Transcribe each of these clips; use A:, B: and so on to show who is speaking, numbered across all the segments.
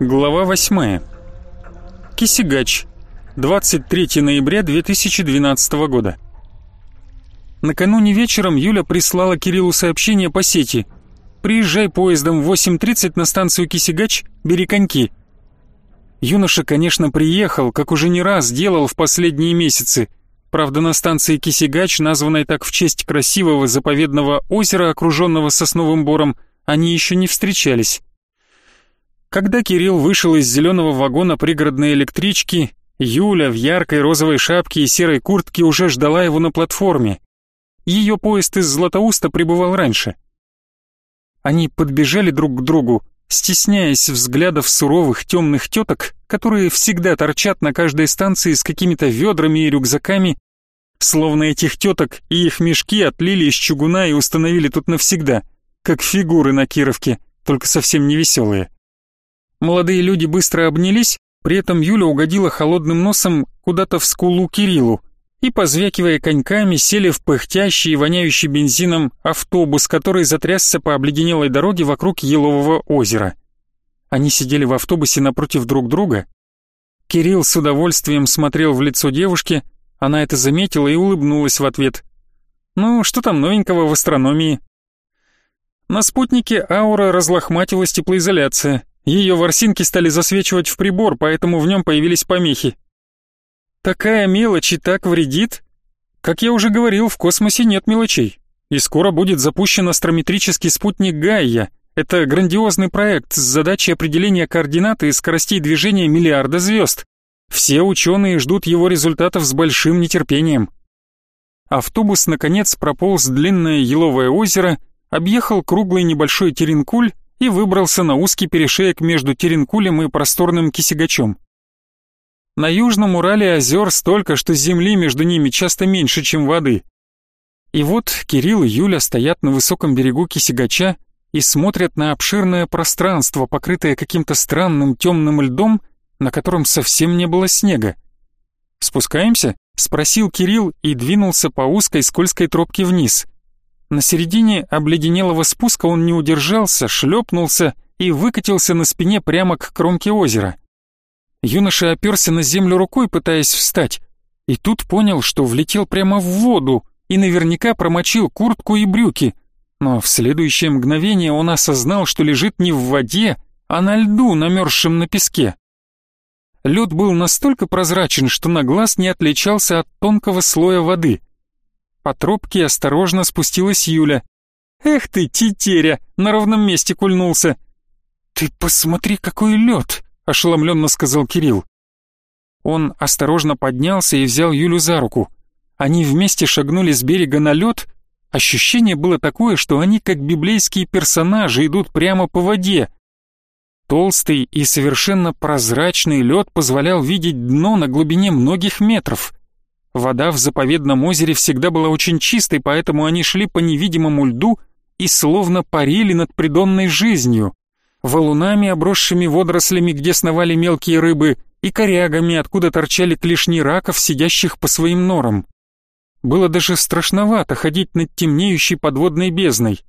A: Глава 8. Кисигач. 23 ноября 2012 года. Накануне вечером Юля прислала Кириллу сообщение по сети. «Приезжай поездом в 8.30 на станцию Кисигач, бери коньки». Юноша, конечно, приехал, как уже не раз делал в последние месяцы. Правда, на станции Кисигач, названной так в честь красивого заповедного озера, окруженного сосновым бором, они еще не встречались. Когда Кирилл вышел из зеленого вагона пригородной электрички, Юля в яркой розовой шапке и серой куртке уже ждала его на платформе. Ее поезд из Златоуста прибывал раньше. Они подбежали друг к другу, стесняясь взглядов суровых темных теток, которые всегда торчат на каждой станции с какими-то ведрами и рюкзаками, словно этих теток и их мешки отлили из чугуна и установили тут навсегда, как фигуры на Кировке, только совсем не веселые. Молодые люди быстро обнялись, при этом Юля угодила холодным носом куда-то в скулу Кириллу и, позвякивая коньками, сели в пыхтящий и воняющий бензином автобус, который затрясся по обледенелой дороге вокруг Елового озера. Они сидели в автобусе напротив друг друга. Кирилл с удовольствием смотрел в лицо девушки, она это заметила и улыбнулась в ответ. «Ну, что там новенького в астрономии?» На спутнике аура разлохматилась теплоизоляция. Ее ворсинки стали засвечивать в прибор, поэтому в нем появились помехи. Такая мелочь и так вредит? Как я уже говорил, в космосе нет мелочей. И скоро будет запущен астрометрический спутник Гайя. Это грандиозный проект с задачей определения координаты и скоростей движения миллиарда звезд. Все ученые ждут его результатов с большим нетерпением. Автобус, наконец, прополз длинное еловое озеро, объехал круглый небольшой теренкуль и выбрался на узкий перешеек между Теренкулем и просторным Кисигачом. На Южном Урале озер столько, что земли между ними часто меньше, чем воды. И вот Кирилл и Юля стоят на высоком берегу Кисигача и смотрят на обширное пространство, покрытое каким-то странным темным льдом, на котором совсем не было снега. «Спускаемся?» — спросил Кирилл и двинулся по узкой скользкой тропке вниз — на середине обледенелого спуска он не удержался, шлепнулся и выкатился на спине прямо к кромке озера. Юноша оперся на землю рукой, пытаясь встать, и тут понял, что влетел прямо в воду и наверняка промочил куртку и брюки. Но в следующее мгновение он осознал, что лежит не в воде, а на льду, намерзшем на песке. Лед был настолько прозрачен, что на глаз не отличался от тонкого слоя воды. По тропке осторожно спустилась Юля. «Эх ты, тетеря!» — на ровном месте кульнулся. «Ты посмотри, какой лед!» — ошеломленно сказал Кирилл. Он осторожно поднялся и взял Юлю за руку. Они вместе шагнули с берега на лед. Ощущение было такое, что они, как библейские персонажи, идут прямо по воде. Толстый и совершенно прозрачный лед позволял видеть дно на глубине многих метров. Вода в заповедном озере всегда была очень чистой, поэтому они шли по невидимому льду и словно парили над придонной жизнью. Валунами, обросшими водорослями, где сновали мелкие рыбы, и корягами, откуда торчали клешни раков, сидящих по своим норам. Было даже страшновато ходить над темнеющей подводной бездной.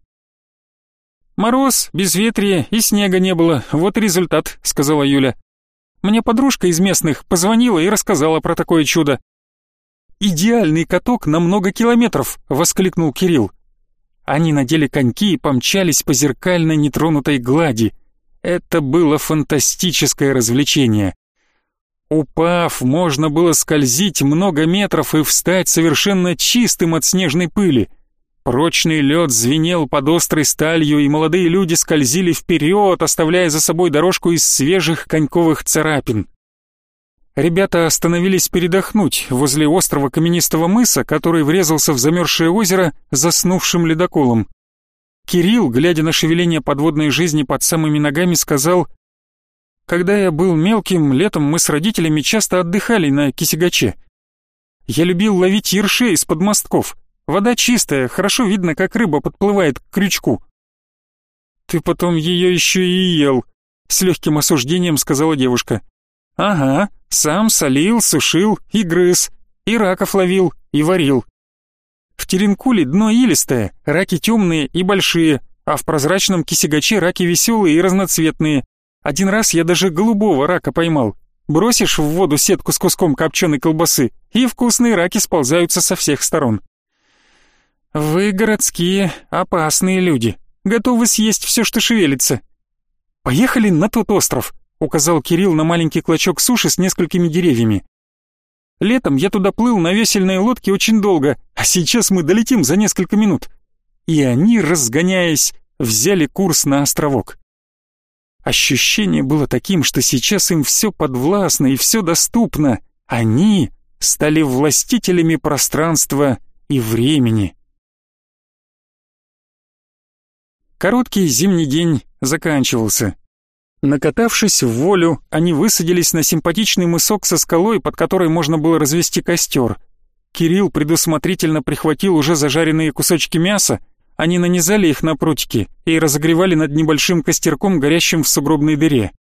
A: «Мороз, безветрие и снега не было, вот результат», — сказала Юля. «Мне подружка из местных позвонила и рассказала про такое чудо. «Идеальный каток на много километров!» — воскликнул Кирилл. Они надели коньки и помчались по зеркальной нетронутой глади. Это было фантастическое развлечение. Упав, можно было скользить много метров и встать совершенно чистым от снежной пыли. Прочный лед звенел под острой сталью, и молодые люди скользили вперед, оставляя за собой дорожку из свежих коньковых царапин. Ребята остановились передохнуть возле острова каменистого мыса, который врезался в замерзшее озеро заснувшим ледоколом. Кирилл, глядя на шевеление подводной жизни под самыми ногами, сказал, «Когда я был мелким, летом мы с родителями часто отдыхали на Кисигаче. Я любил ловить ершей из-под мостков. Вода чистая, хорошо видно, как рыба подплывает к крючку». «Ты потом ее еще и ел», — с легким осуждением сказала девушка. «Ага, сам солил, сушил и грыз, и раков ловил, и варил. В Теренкуле дно илистое, раки темные и большие, а в прозрачном кисигаче раки веселые и разноцветные. Один раз я даже голубого рака поймал. Бросишь в воду сетку с куском копченой колбасы, и вкусные раки сползаются со всех сторон. Вы, городские, опасные люди, готовы съесть все, что шевелится. Поехали на тот остров, указал Кирилл на маленький клочок суши с несколькими деревьями. Летом я туда плыл на весельной лодке очень долго, а сейчас мы долетим за несколько минут. И они, разгоняясь, взяли курс на островок. Ощущение было таким, что сейчас им все подвластно и все доступно. Они стали властителями пространства и времени. Короткий зимний день заканчивался. Накатавшись в волю, они высадились на симпатичный мысок со скалой, под которой можно было развести костер. Кирилл предусмотрительно прихватил уже зажаренные кусочки мяса, они нанизали их на прутики и разогревали над небольшим костерком, горящим в сугробной дыре.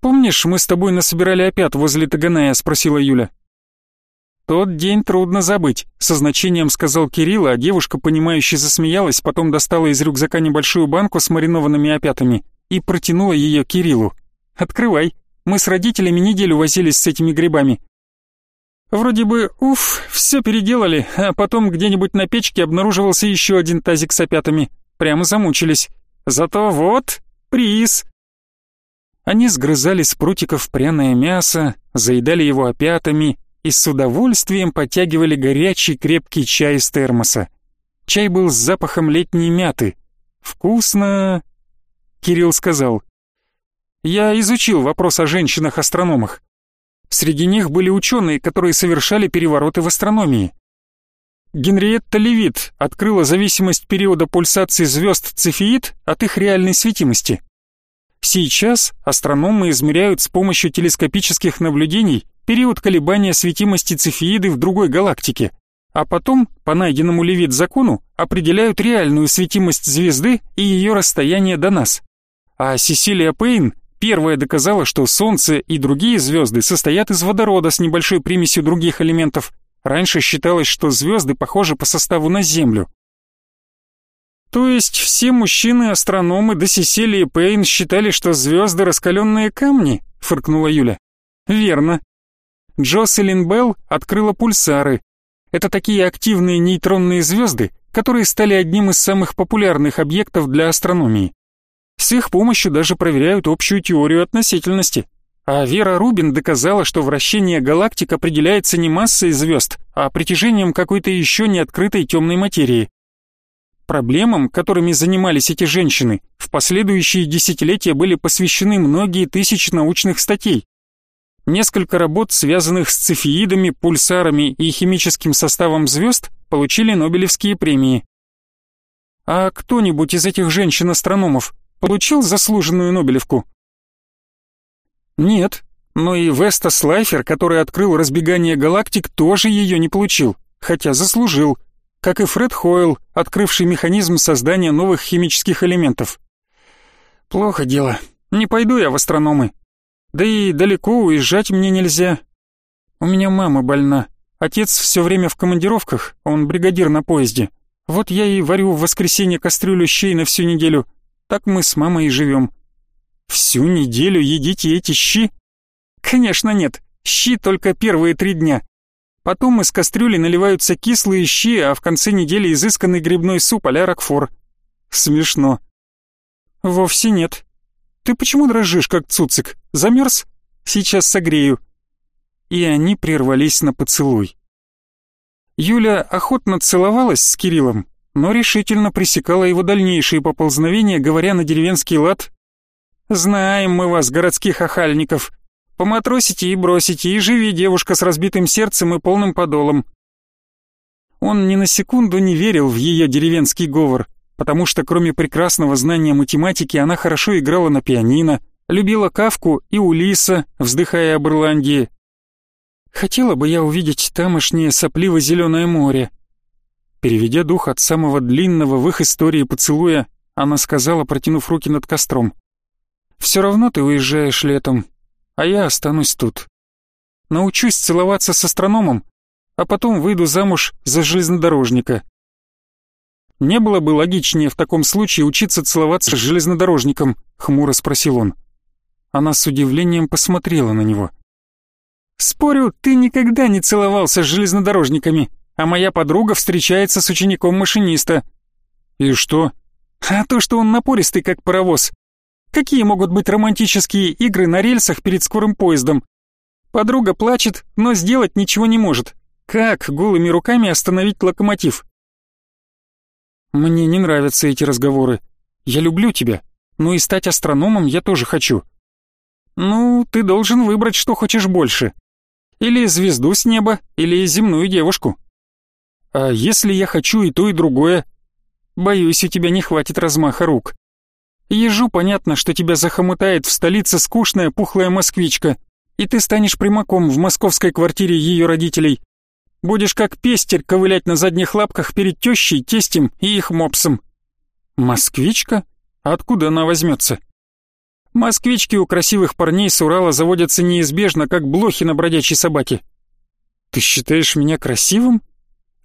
A: «Помнишь, мы с тобой насобирали опят возле Таганая?» — спросила Юля. «Тот день трудно забыть», — со значением сказал Кирилл, а девушка, понимающе засмеялась, потом достала из рюкзака небольшую банку с маринованными опятами и протянула ее Кириллу. «Открывай. Мы с родителями неделю возились с этими грибами. Вроде бы, уф, все переделали, а потом где-нибудь на печке обнаруживался еще один тазик с опятами. Прямо замучились. Зато вот, приз. Они сгрызали с прутиков пряное мясо, заедали его опятами и с удовольствием подтягивали горячий крепкий чай из термоса. Чай был с запахом летней мяты. Вкусно. Кирилл сказал. Я изучил вопрос о женщинах-астрономах. Среди них были ученые, которые совершали перевороты в астрономии. Генриетта Левит открыла зависимость периода пульсации звезд Цефеид от их реальной светимости. Сейчас астрономы измеряют с помощью телескопических наблюдений период колебания светимости Цефеиды в другой галактике, а потом, по найденному Левит закону, определяют реальную светимость звезды и ее расстояние до нас. А Сесилия Пейн Первая доказала, что Солнце и другие звезды состоят из водорода с небольшой примесью других элементов. Раньше считалось, что звезды похожи по составу на Землю. То есть все мужчины-астрономы до Сесилии Пейн считали, что звезды раскаленные камни? Фыркнула Юля. Верно. Джоселин Белл открыла пульсары. Это такие активные нейтронные звезды, которые стали одним из самых популярных объектов для астрономии. С их помощью даже проверяют общую теорию относительности. А Вера Рубин доказала, что вращение галактик определяется не массой звезд, а притяжением какой-то еще не открытой темной материи. Проблемам, которыми занимались эти женщины, в последующие десятилетия были посвящены многие тысячи научных статей. Несколько работ, связанных с цефеидами, пульсарами и химическим составом звезд, получили Нобелевские премии. А кто-нибудь из этих женщин-астрономов Получил заслуженную Нобелевку? Нет, но и Веста Слайфер, который открыл разбегание галактик, тоже ее не получил, хотя заслужил, как и Фред Хойл, открывший механизм создания новых химических элементов. Плохо дело. Не пойду я в астрономы. Да и далеко уезжать мне нельзя. У меня мама больна. Отец все время в командировках, он бригадир на поезде. Вот я и варю в воскресенье кастрюлю щей на всю неделю. Так мы с мамой и живем. Всю неделю едите эти щи? Конечно нет, щи только первые три дня. Потом из кастрюли наливаются кислые щи, а в конце недели изысканный грибной суп а-ля Рокфор. Смешно. Вовсе нет. Ты почему дрожишь, как цуцик? Замерз? Сейчас согрею. И они прервались на поцелуй. Юля охотно целовалась с Кириллом, но решительно пресекала его дальнейшие поползновения, говоря на деревенский лад «Знаем мы вас, городских охальников. Поматросите и бросите, и живи девушка с разбитым сердцем и полным подолом». Он ни на секунду не верил в ее деревенский говор, потому что кроме прекрасного знания математики она хорошо играла на пианино, любила Кавку и Улиса, вздыхая об Ирландии. «Хотела бы я увидеть тамошнее сопливо-зеленое море», Переведя дух от самого длинного в их истории поцелуя, она сказала, протянув руки над костром. «Все равно ты уезжаешь летом, а я останусь тут. Научусь целоваться с астрономом, а потом выйду замуж за железнодорожника». Не было бы логичнее в таком случае учиться целоваться с железнодорожником, хмуро спросил он. Она с удивлением посмотрела на него. «Спорю, ты никогда не целовался с железнодорожниками, а моя подруга встречается с учеником машиниста». «И что?» «А то, что он напористый, как паровоз. Какие могут быть романтические игры на рельсах перед скорым поездом? Подруга плачет, но сделать ничего не может. Как голыми руками остановить локомотив? Мне не нравятся эти разговоры. Я люблю тебя, но и стать астрономом я тоже хочу. Ну, ты должен выбрать, что хочешь больше. Или звезду с неба, или земную девушку. А если я хочу и то, и другое? Боюсь, у тебя не хватит размаха рук. Ежу понятно, что тебя захомутает в столице скучная пухлая москвичка, и ты станешь примаком в московской квартире ее родителей. Будешь как пестель ковылять на задних лапках перед тещей, тестем и их мопсом. Москвичка? Откуда она возьмется? Москвички у красивых парней с Урала заводятся неизбежно, как блохи на бродячей собаке. Ты считаешь меня красивым?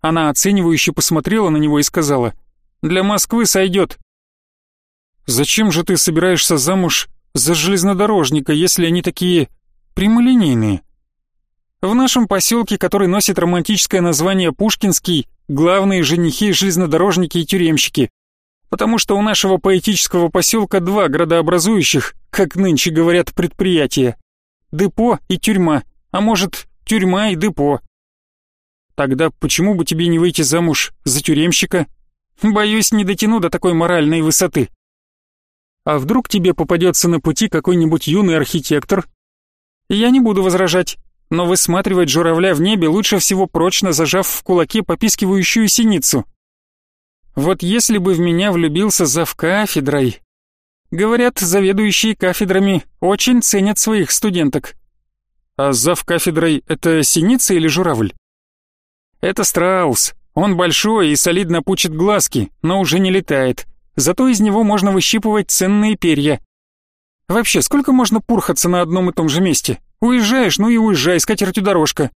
A: Она оценивающе посмотрела на него и сказала, «Для Москвы сойдет». «Зачем же ты собираешься замуж за железнодорожника, если они такие прямолинейные?» В нашем поселке, который носит романтическое название Пушкинский, главные женихи железнодорожники и тюремщики. Потому что у нашего поэтического поселка два градообразующих, как нынче говорят, предприятия. Депо и тюрьма, а может, тюрьма и депо. Тогда почему бы тебе не выйти замуж за тюремщика? Боюсь, не дотяну до такой моральной высоты. А вдруг тебе попадется на пути какой-нибудь юный архитектор? Я не буду возражать но высматривать журавля в небе лучше всего прочно зажав в кулаке попискивающую синицу. Вот если бы в меня влюбился зав кафедрой... Говорят, заведующие кафедрами очень ценят своих студенток. А зав кафедрой это синица или журавль? Это страус. Он большой и солидно пучит глазки, но уже не летает. Зато из него можно выщипывать ценные перья. Вообще, сколько можно пурхаться на одном и том же месте? Уезжаешь, ну и уезжай, с дорожка.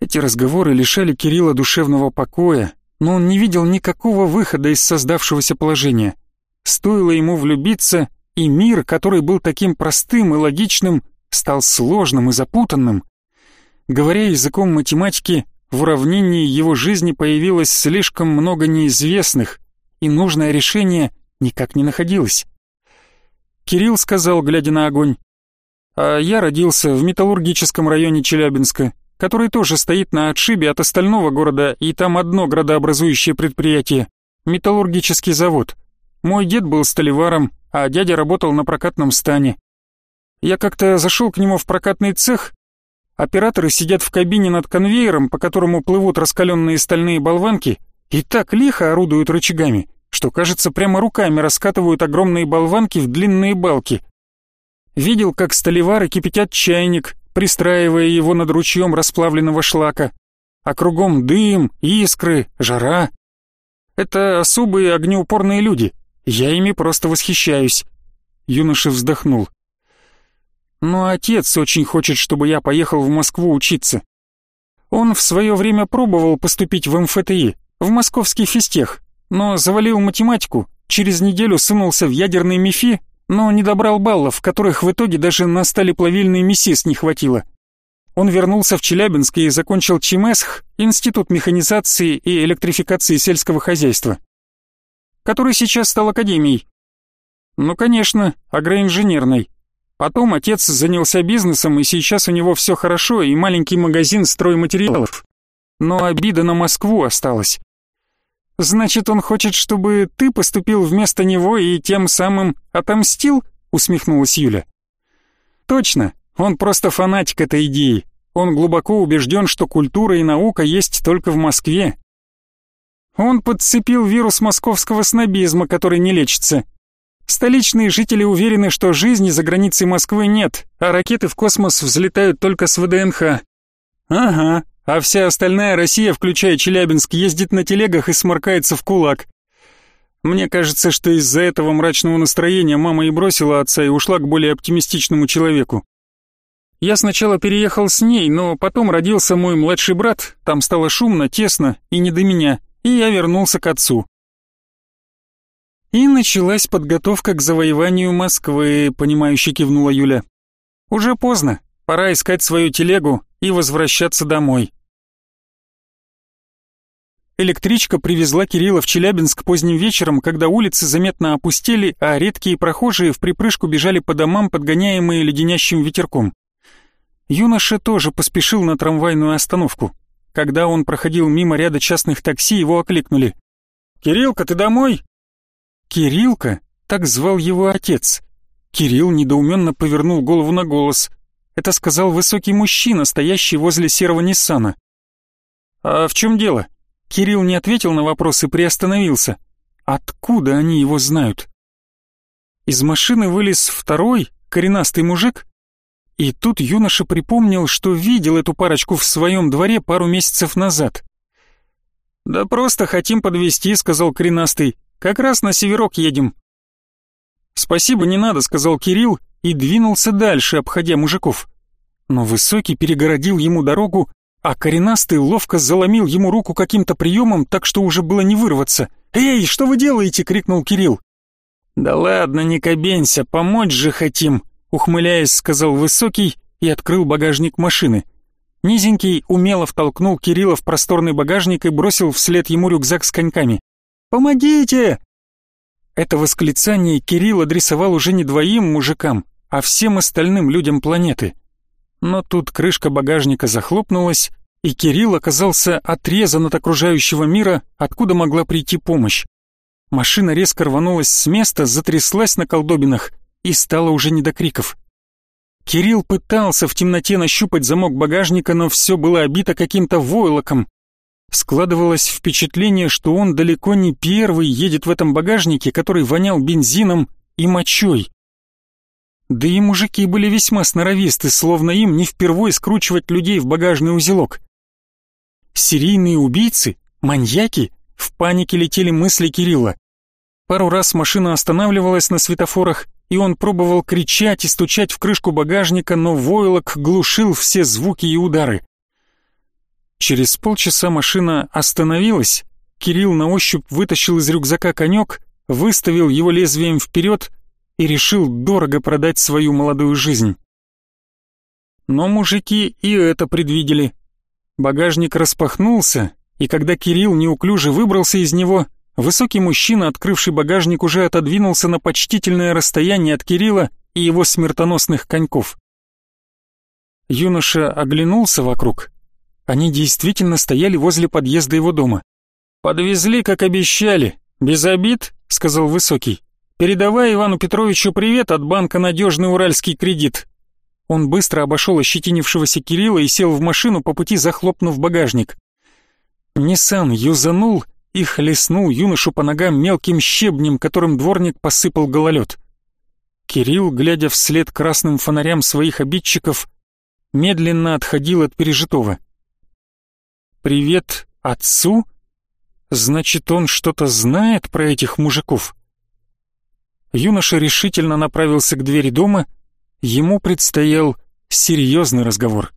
A: Эти разговоры лишали Кирилла душевного покоя, но он не видел никакого выхода из создавшегося положения. Стоило ему влюбиться, и мир, который был таким простым и логичным, стал сложным и запутанным. Говоря языком математики, в уравнении его жизни появилось слишком много неизвестных, и нужное решение никак не находилось. Кирилл сказал, глядя на огонь, а я родился в металлургическом районе Челябинска, который тоже стоит на отшибе от остального города, и там одно градообразующее предприятие — металлургический завод. Мой дед был столеваром, а дядя работал на прокатном стане. Я как-то зашел к нему в прокатный цех. Операторы сидят в кабине над конвейером, по которому плывут раскаленные стальные болванки, и так лихо орудуют рычагами, что, кажется, прямо руками раскатывают огромные болванки в длинные балки — Видел, как столевары кипятят чайник, пристраивая его над ручьем расплавленного шлака. А кругом дым, искры, жара. Это особые огнеупорные люди. Я ими просто восхищаюсь. Юноша вздохнул. Но отец очень хочет, чтобы я поехал в Москву учиться. Он в свое время пробовал поступить в МФТИ, в московский физтех, но завалил математику, через неделю сунулся в ядерный МИФИ но не добрал баллов, которых в итоге даже на сталеплавильный МИСИС не хватило. Он вернулся в Челябинск и закончил ЧМЭСХ, Институт механизации и электрификации сельского хозяйства, который сейчас стал академией. Ну, конечно, агроинженерной. Потом отец занялся бизнесом, и сейчас у него все хорошо, и маленький магазин стройматериалов. Но обида на Москву осталась. «Значит, он хочет, чтобы ты поступил вместо него и тем самым отомстил?» — усмехнулась Юля. «Точно, он просто фанатик этой идеи. Он глубоко убежден, что культура и наука есть только в Москве. Он подцепил вирус московского снобизма, который не лечится. Столичные жители уверены, что жизни за границей Москвы нет, а ракеты в космос взлетают только с ВДНХ. Ага, а вся остальная Россия, включая Челябинск, ездит на телегах и сморкается в кулак. Мне кажется, что из-за этого мрачного настроения мама и бросила отца и ушла к более оптимистичному человеку. Я сначала переехал с ней, но потом родился мой младший брат, там стало шумно, тесно и не до меня, и я вернулся к отцу. И началась подготовка к завоеванию Москвы, понимающе кивнула Юля. Уже поздно, пора искать свою телегу и возвращаться домой. Электричка привезла Кирилла в Челябинск поздним вечером, когда улицы заметно опустели, а редкие прохожие в припрыжку бежали по домам, подгоняемые леденящим ветерком. Юноша тоже поспешил на трамвайную остановку. Когда он проходил мимо ряда частных такси, его окликнули. «Кириллка, ты домой?» «Кириллка?» — так звал его отец. Кирилл недоуменно повернул голову на голос. Это сказал высокий мужчина, стоящий возле серого Ниссана. «А в чем дело?» Кирилл не ответил на вопрос и приостановился. Откуда они его знают? Из машины вылез второй, коренастый мужик, и тут юноша припомнил, что видел эту парочку в своем дворе пару месяцев назад. «Да просто хотим подвезти», — сказал коренастый. «Как раз на северок едем». «Спасибо, не надо», — сказал Кирилл и двинулся дальше, обходя мужиков. Но Высокий перегородил ему дорогу а коренастый ловко заломил ему руку каким-то приемом, так что уже было не вырваться. «Эй, что вы делаете?» — крикнул Кирилл. «Да ладно, не кабенься, помочь же хотим», — ухмыляясь, сказал Высокий и открыл багажник машины. Низенький умело втолкнул Кирилла в просторный багажник и бросил вслед ему рюкзак с коньками. «Помогите!» Это восклицание Кирилл адресовал уже не двоим мужикам, а всем остальным людям планеты. Но тут крышка багажника захлопнулась, и Кирилл оказался отрезан от окружающего мира, откуда могла прийти помощь. Машина резко рванулась с места, затряслась на колдобинах и стало уже не до криков. Кирилл пытался в темноте нащупать замок багажника, но все было обито каким-то войлоком. Складывалось впечатление, что он далеко не первый едет в этом багажнике, который вонял бензином и мочой. Да и мужики были весьма сноровисты, словно им не впервой скручивать людей в багажный узелок. Серийные убийцы, маньяки, в панике летели мысли Кирилла. Пару раз машина останавливалась на светофорах, и он пробовал кричать и стучать в крышку багажника, но войлок глушил все звуки и удары. Через полчаса машина остановилась, Кирилл на ощупь вытащил из рюкзака конек, выставил его лезвием вперед и решил дорого продать свою молодую жизнь. Но мужики и это предвидели. Багажник распахнулся, и когда Кирилл неуклюже выбрался из него, высокий мужчина, открывший багажник, уже отодвинулся на почтительное расстояние от Кирилла и его смертоносных коньков. Юноша оглянулся вокруг. Они действительно стояли возле подъезда его дома. «Подвезли, как обещали. Без обид», — сказал Высокий. Передавай Ивану Петровичу привет от банка «Надежный Уральский кредит». Он быстро обошел ощетинившегося Кирилла и сел в машину, по пути захлопнув багажник. Ниссан юзанул и хлестнул юношу по ногам мелким щебнем, которым дворник посыпал гололед. Кирилл, глядя вслед красным фонарям своих обидчиков, медленно отходил от пережитого. «Привет отцу? Значит, он что-то знает про этих мужиков?» юноша решительно направился к двери дома, ему предстоял серьезный разговор.